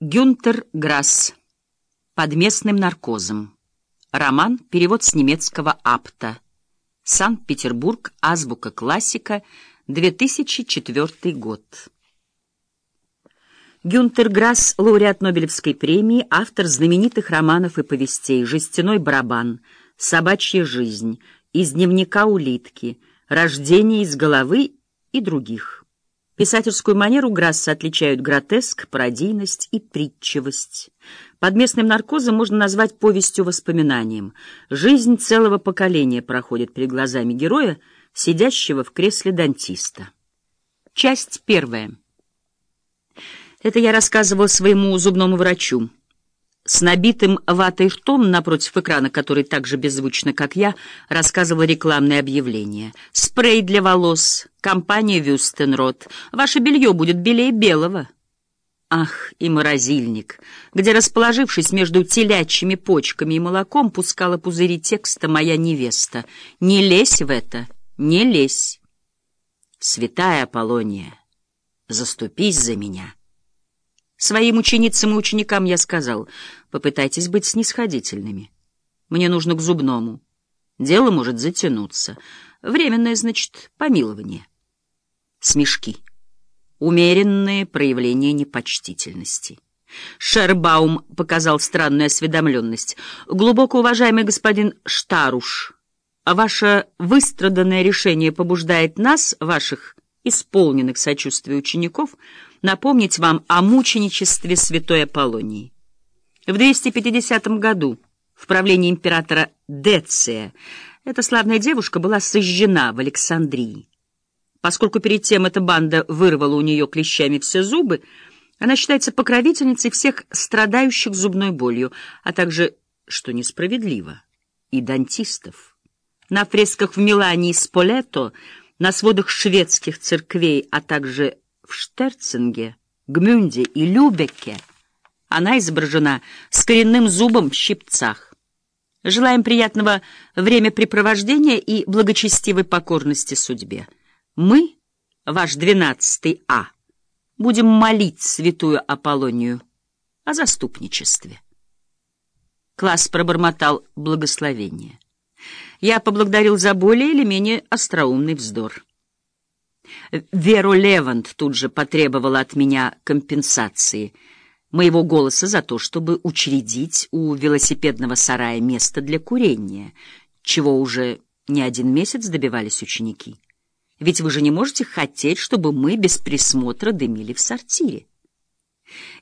Гюнтер Грасс. Под местным наркозом. Роман. Перевод с немецкого «Апта». Санкт-Петербург. Азбука классика. 2004 год. Гюнтер Грасс, лауреат Нобелевской премии, автор знаменитых романов и повестей «Жестяной барабан», «Собачья жизнь», «Из дневника улитки», «Рождение из головы» и других. Писательскую манеру Грасса отличают гротеск, пародийность и притчивость. Под местным наркозом можно назвать повестью-воспоминанием. Жизнь целого поколения проходит перед глазами героя, сидящего в кресле дантиста. Часть первая. Это я рассказывал своему зубному врачу. С набитым ватой ртом напротив экрана, который так же беззвучно, как я, рассказывал рекламное объявление. «Спрей для волос. Компания Вюстенрот. Ваше белье будет белее белого». Ах, и морозильник, где, расположившись между телячьими почками и молоком, пускала пузыри текста «Моя невеста». «Не лезь в это, не лезь». «Святая Аполлония, заступись за меня». Своим ученицам и ученикам я сказал, попытайтесь быть снисходительными. Мне нужно к зубному. Дело может затянуться. Временное, значит, помилование. Смешки. Умеренные проявления непочтительности. Шербаум показал странную осведомленность. «Глубоко уважаемый господин Штаруш, ваше выстраданное решение побуждает нас, ваших исполненных сочувствия учеников, напомнить вам о мученичестве святой Аполлонии. В 250 году в правлении императора Деция эта славная девушка была сожжена в Александрии. Поскольку перед тем эта банда вырвала у нее клещами все зубы, она считается покровительницей всех страдающих зубной болью, а также, что несправедливо, и дантистов. На фресках в Милане и Сполето – на сводах шведских церквей, а также в Штерцинге, Гмюнде и Любеке она изображена с коренным зубом в щипцах. Желаем приятного времяпрепровождения и благочестивой покорности судьбе. Мы, ваш двенадцатый А, будем молить святую Аполлонию о заступничестве. Класс пробормотал благословение. Я поблагодарил за более или менее остроумный вздор. Веру Левант тут же потребовала от меня компенсации моего голоса за то, чтобы учредить у велосипедного сарая место для курения, чего уже не один месяц добивались ученики. Ведь вы же не можете хотеть, чтобы мы без присмотра дымили в сортире.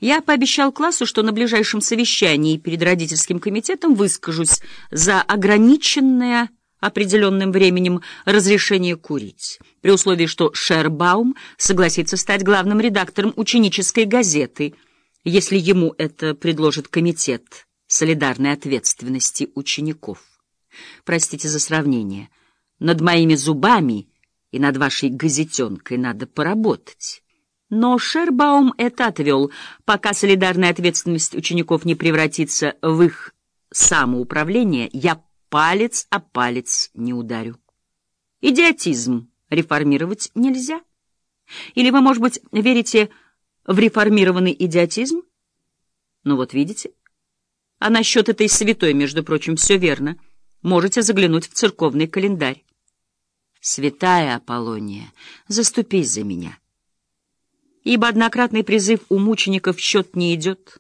Я пообещал классу, что на ближайшем совещании перед родительским комитетом выскажусь за ограниченное определенным временем разрешение курить, при условии, что Шербаум согласится стать главным редактором ученической газеты, если ему это предложит комитет солидарной ответственности учеников. Простите за сравнение. Над моими зубами и над вашей газетенкой надо поработать. Но Шербаум это отвел, пока солидарная ответственность учеников не превратится в их самоуправление, я палец о палец не ударю. Идиотизм реформировать нельзя. Или вы, может быть, верите в реформированный идиотизм? Ну вот видите. А насчет этой святой, между прочим, все верно. Можете заглянуть в церковный календарь. Святая Аполлония, заступись за меня ибо однократный призыв у мучеников в счет не идет.